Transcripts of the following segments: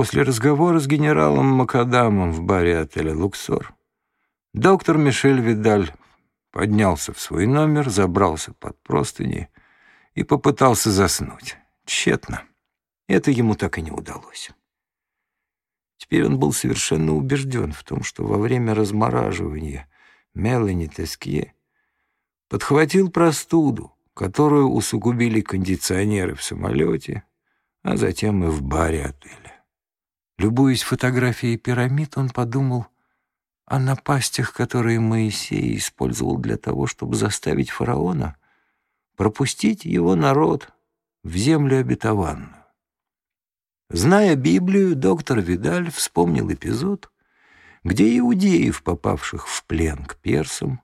После разговора с генералом Макадамом в баре отеля «Луксор» доктор Мишель Видаль поднялся в свой номер, забрался под простыни и попытался заснуть. Тщетно. Это ему так и не удалось. Теперь он был совершенно убежден в том, что во время размораживания Мелани Тескье подхватил простуду, которую усугубили кондиционеры в самолете, а затем и в баре отеля. Любуясь фотографией пирамид, он подумал о напастях, которые Моисей использовал для того, чтобы заставить фараона пропустить его народ в землю обетованную. Зная Библию, доктор Видаль вспомнил эпизод, где иудеев, попавших в плен к персам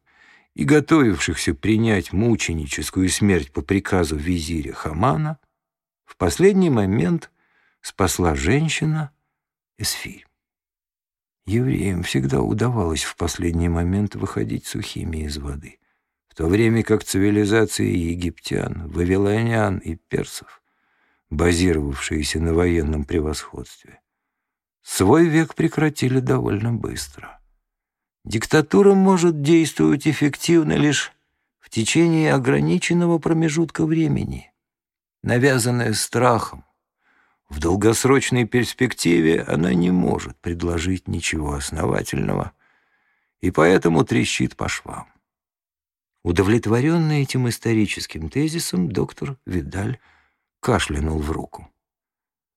и готовившихся принять мученическую смерть по приказу визиря Хамана, в последний момент спасла женщина Эсфирь. Евреям всегда удавалось в последний момент выходить сухими из воды, в то время как цивилизации египтян, вавилонян и персов, базировавшиеся на военном превосходстве, свой век прекратили довольно быстро. Диктатура может действовать эффективно лишь в течение ограниченного промежутка времени, навязанная страхом, в долгосрочной перспективе она не может предложить ничего основательного и поэтому трещит по швам. Удовлетворенный этим историческим тезисом, доктор Видаль кашлянул в руку.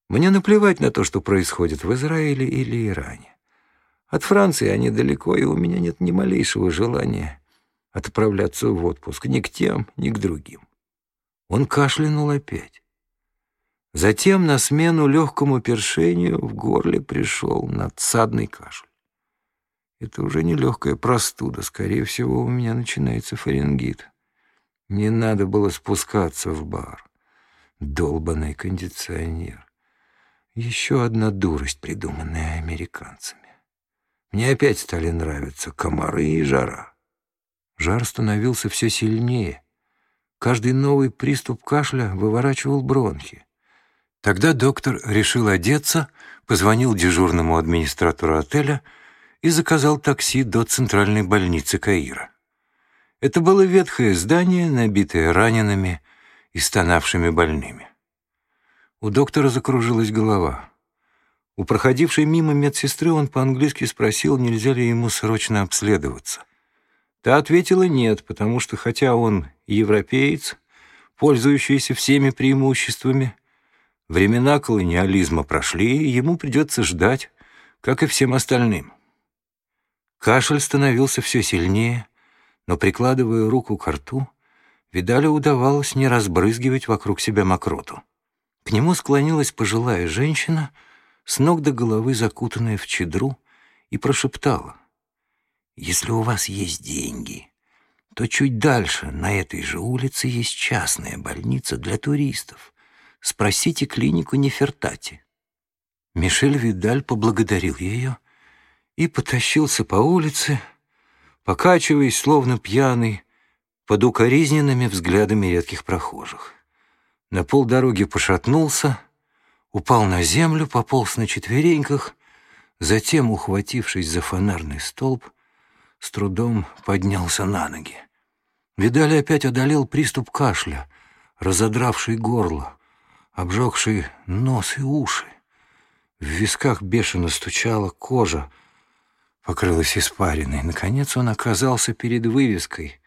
«Мне наплевать на то, что происходит в Израиле или Иране. От Франции они далеко, и у меня нет ни малейшего желания отправляться в отпуск ни к тем, ни к другим». Он кашлянул опять. Затем на смену легкому першению в горле пришел надсадный кашель. Это уже не легкая простуда, скорее всего, у меня начинается фарингит. Не надо было спускаться в бар. Долбанный кондиционер. Еще одна дурость, придуманная американцами. Мне опять стали нравиться комары и жара. Жар становился все сильнее. Каждый новый приступ кашля выворачивал бронхи. Тогда доктор решил одеться, позвонил дежурному администратору отеля и заказал такси до центральной больницы Каира. Это было ветхое здание, набитое ранеными и стонавшими больными. У доктора закружилась голова. У проходившей мимо медсестры он по-английски спросил, нельзя ли ему срочно обследоваться. Та ответила нет, потому что хотя он европеец, пользующийся всеми преимуществами, Времена колониализма прошли, и ему придется ждать, как и всем остальным. Кашель становился все сильнее, но, прикладывая руку к рту, Видалю удавалось не разбрызгивать вокруг себя мокроту. К нему склонилась пожилая женщина, с ног до головы закутанная в чедру, и прошептала. «Если у вас есть деньги, то чуть дальше, на этой же улице, есть частная больница для туристов. Спросите клинику Нефертати». Мишель Видаль поблагодарил ее и потащился по улице, покачиваясь, словно пьяный, под укоризненными взглядами редких прохожих. На полдороги пошатнулся, упал на землю, пополз на четвереньках, затем, ухватившись за фонарный столб, с трудом поднялся на ноги. Видаль опять одолел приступ кашля, разодравший горло обжегший нос и уши. В висках бешено стучала кожа, покрылась испариной. Наконец он оказался перед вывеской.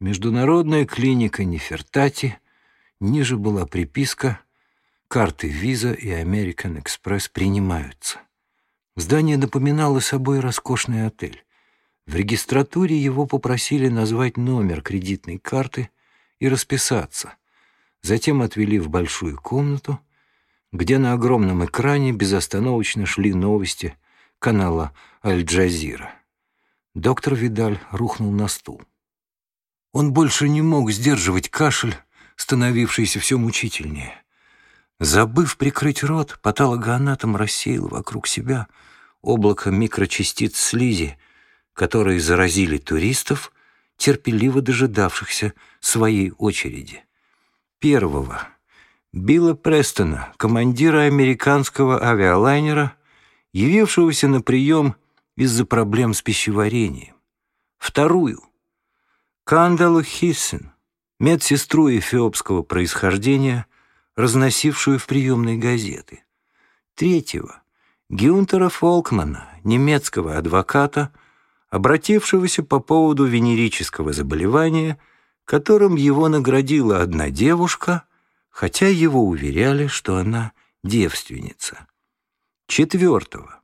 Международная клиника Нефертати. Ниже была приписка «Карты Виза и American Express принимаются». Здание напоминало собой роскошный отель. В регистратуре его попросили назвать номер кредитной карты и расписаться — Затем отвели в большую комнату, где на огромном экране безостановочно шли новости канала «Аль-Джазира». Доктор Видаль рухнул на стул. Он больше не мог сдерживать кашель, становившийся все мучительнее. Забыв прикрыть рот, патологоанатом рассеял вокруг себя облако микрочастиц слизи, которые заразили туристов, терпеливо дожидавшихся своей очереди. Первого Билла Престона, командира американского авиалайнера, явившегося на прием из-за проблем с пищеварением. Вторую — Кандалу Хиссен, медсестру эфиопского происхождения, разносившую в приемной газеты. Третьего — Гюнтера Фолкмана, немецкого адвоката, обратившегося по поводу венерического заболевания, которым его наградила одна девушка, хотя его уверяли, что она девственница. Четвертого.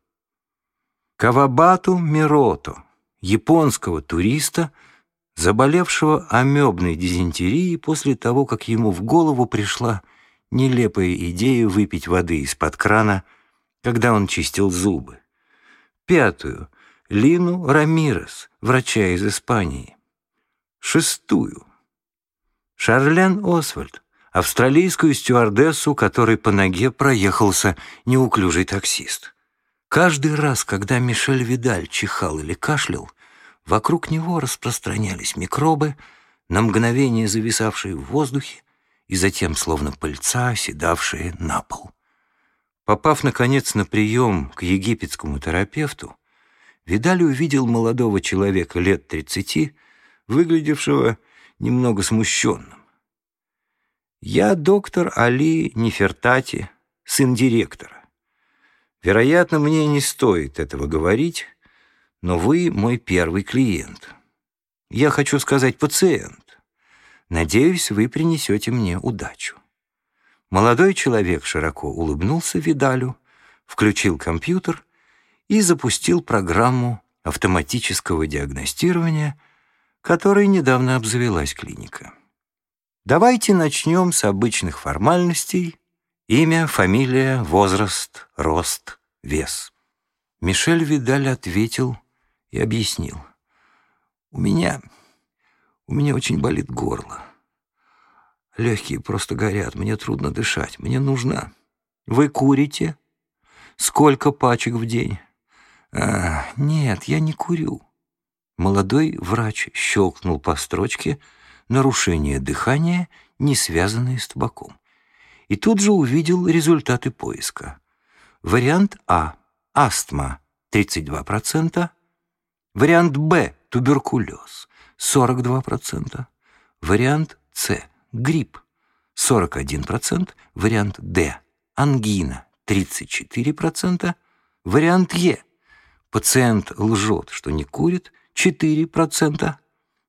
Кавабату Мирото, японского туриста, заболевшего амебной дизентерией после того, как ему в голову пришла нелепая идея выпить воды из-под крана, когда он чистил зубы. Пятую. Лину Рамирес, врача из Испании. Шестую. Шарлен Освальд, австралийскую стюардессу, которой по ноге проехался неуклюжий таксист. Каждый раз, когда Мишель Видаль чихал или кашлял, вокруг него распространялись микробы, на мгновение зависавшие в воздухе и затем, словно пыльца, оседавшие на пол. Попав, наконец, на прием к египетскому терапевту, Видаль увидел молодого человека лет тридцати, выглядевшего немного смущенным. «Я доктор Али Нефертати, сын директора. Вероятно, мне не стоит этого говорить, но вы мой первый клиент. Я хочу сказать пациент. Надеюсь, вы принесете мне удачу». Молодой человек широко улыбнулся Видалю, включил компьютер и запустил программу автоматического диагностирования, которой недавно обзавелась клиника. Давайте начнем с обычных формальностей. Имя, фамилия, возраст, рост, вес. Мишель Видаль ответил и объяснил. «У меня... у меня очень болит горло. Легкие просто горят, мне трудно дышать, мне нужно... Вы курите? Сколько пачек в день? А, нет, я не курю. Молодой врач щелкнул по строчке «Нарушение дыхания, не связанное с табаком». И тут же увидел результаты поиска. Вариант А – астма – 32%, вариант Б – туберкулез – 42%, вариант С – грипп – 41%, вариант Д – ангина – 34%, вариант Е – пациент лжет, что не курит – 4%.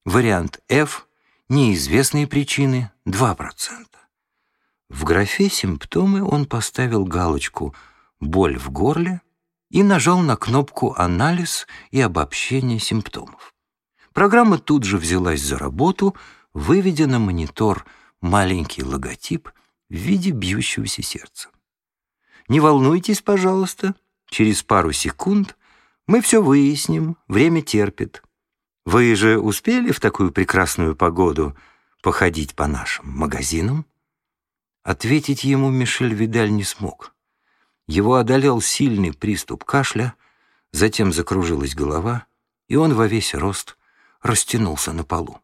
Вариант F – неизвестные причины – 2%. В графе «Симптомы» он поставил галочку «Боль в горле» и нажал на кнопку «Анализ и обобщение симптомов». Программа тут же взялась за работу, выведя на монитор маленький логотип в виде бьющегося сердца. «Не волнуйтесь, пожалуйста, через пару секунд мы все выясним, время терпит. Вы же успели в такую прекрасную погоду походить по нашим магазинам?» Ответить ему Мишель Видаль не смог. Его одолел сильный приступ кашля, затем закружилась голова, и он во весь рост растянулся на полу.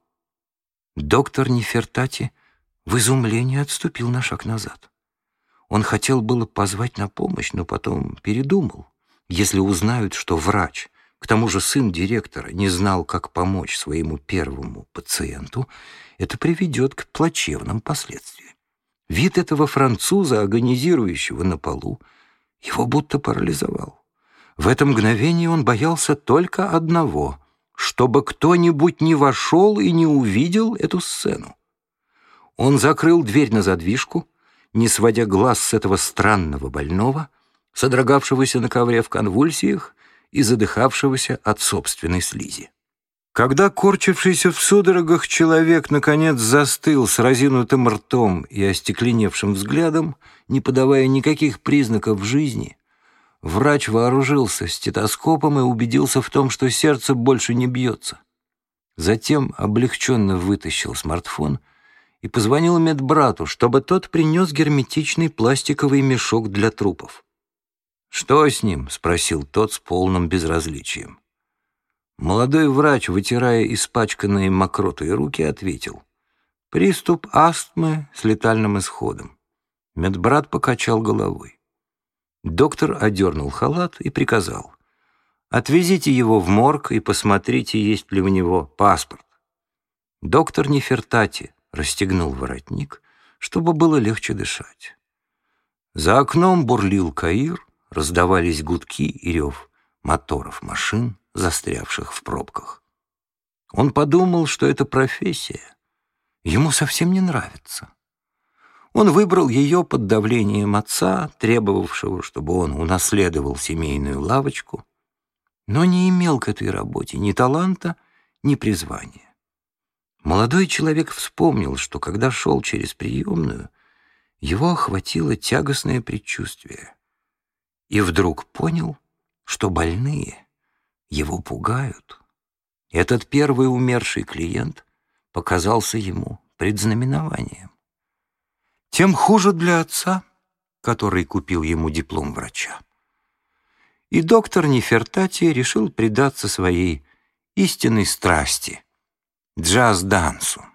Доктор Нефертати в изумлении отступил на шаг назад. Он хотел было позвать на помощь, но потом передумал. Если узнают, что врач, к тому же сын директора, не знал, как помочь своему первому пациенту, это приведет к плачевным последствиям. Вид этого француза, агонизирующего на полу, его будто парализовал. В это мгновение он боялся только одного — чтобы кто-нибудь не вошел и не увидел эту сцену. Он закрыл дверь на задвижку, не сводя глаз с этого странного больного — содрогавшегося на ковре в конвульсиях и задыхавшегося от собственной слизи. Когда корчившийся в судорогах человек наконец застыл с разинутым ртом и остекленевшим взглядом, не подавая никаких признаков жизни, врач вооружился стетоскопом и убедился в том, что сердце больше не бьется. Затем облегченно вытащил смартфон и позвонил медбрату, чтобы тот принес герметичный пластиковый мешок для трупов. «Что с ним?» — спросил тот с полным безразличием. Молодой врач, вытирая испачканные мокротой руки, ответил. «Приступ астмы с летальным исходом. Медбрат покачал головой. Доктор одернул халат и приказал. «Отвезите его в морг и посмотрите, есть ли у него паспорт». Доктор Нефертати расстегнул воротник, чтобы было легче дышать. За окном бурлил Каир, раздавались гудки и рев моторов машин, застрявших в пробках. Он подумал, что эта профессия ему совсем не нравится. Он выбрал ее под давлением отца, требовавшего, чтобы он унаследовал семейную лавочку, но не имел к этой работе ни таланта, ни призвания. Молодой человек вспомнил, что когда шел через приемную, его охватило тягостное предчувствие. И вдруг понял, что больные его пугают. Этот первый умерший клиент показался ему предзнаменованием. Тем хуже для отца, который купил ему диплом врача. И доктор Нефертати решил предаться своей истинной страсти — джаз-дансу.